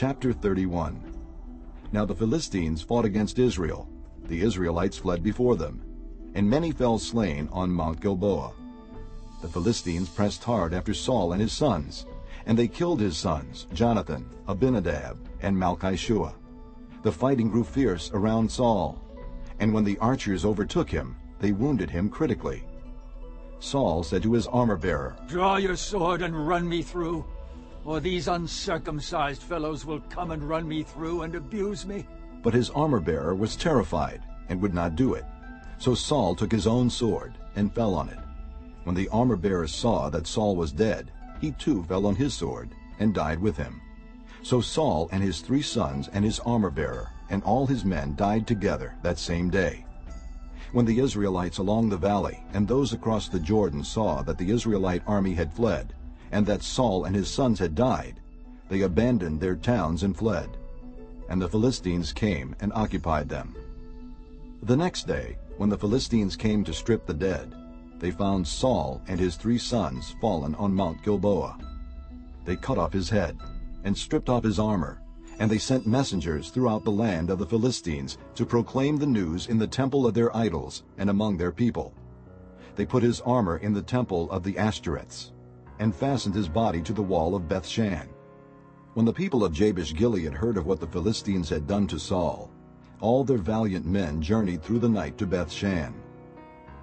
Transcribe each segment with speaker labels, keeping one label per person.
Speaker 1: Chapter 31 Now the Philistines fought against Israel. The Israelites fled before them, and many fell slain on Mount Gilboa. The Philistines pressed hard after Saul and his sons, and they killed his sons, Jonathan, Abinadab, and Malki-Shua. The fighting grew fierce around Saul, and when the archers overtook him, they wounded him critically. Saul said to his armor-bearer,
Speaker 2: Draw your sword and run me through, or these uncircumcised fellows will come and run me through and abuse me.
Speaker 1: But his armor-bearer was terrified and would not do it. So Saul took his own sword and fell on it. When the armor-bearer saw that Saul was dead, he too fell on his sword and died with him. So Saul and his three sons and his armor-bearer and all his men died together that same day. When the Israelites along the valley and those across the Jordan saw that the Israelite army had fled, and that Saul and his sons had died, they abandoned their towns and fled. And the Philistines came and occupied them. The next day, when the Philistines came to strip the dead, they found Saul and his three sons fallen on Mount Gilboa. They cut off his head and stripped off his armor and they sent messengers throughout the land of the Philistines to proclaim the news in the temple of their idols and among their people. They put his armor in the temple of the Ashtoreths, and fastened his body to the wall of Bethshan. When the people of Jabesh Gilead heard of what the Philistines had done to Saul, all their valiant men journeyed through the night to Bethshan.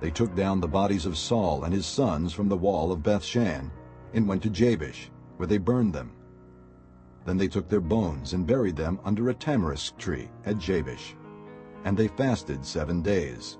Speaker 1: They took down the bodies of Saul and his sons from the wall of Bethshan and went to Jabesh, where they burned them. Then they took their bones and buried them under a tamarisk tree at Jabesh. And they fasted seven days.